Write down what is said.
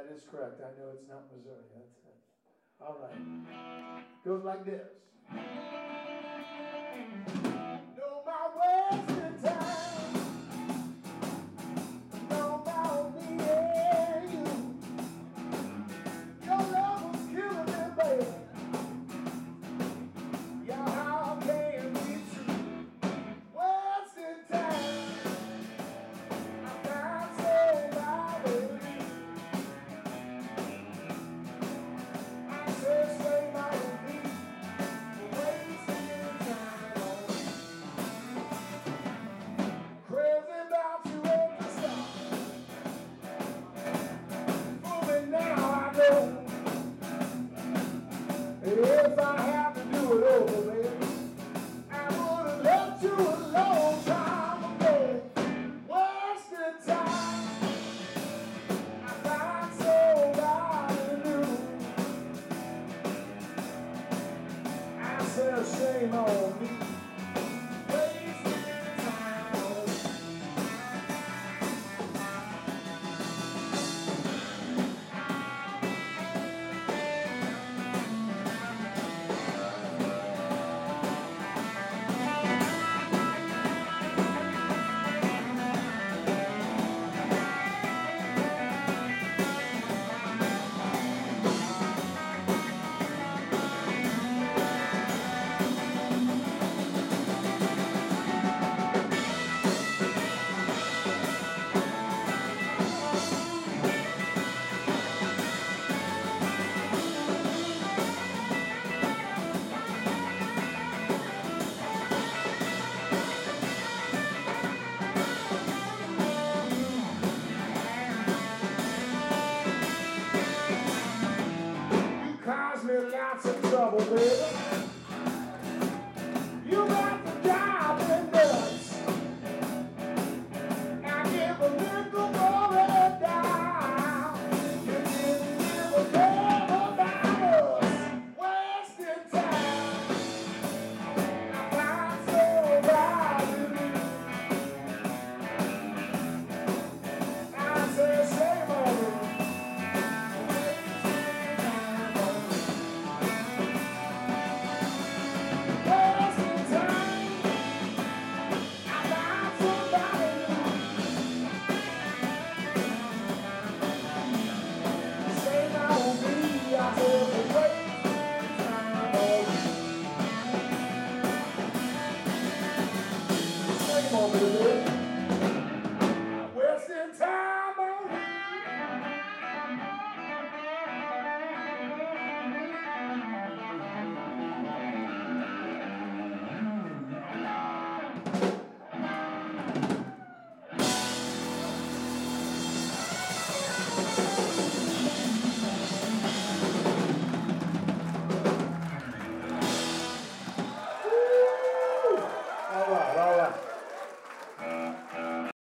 That is correct. I know it's not Missouri. That's it. All right. Goes like this. says shame on me. cause me lots of trouble, baby. pobre, né?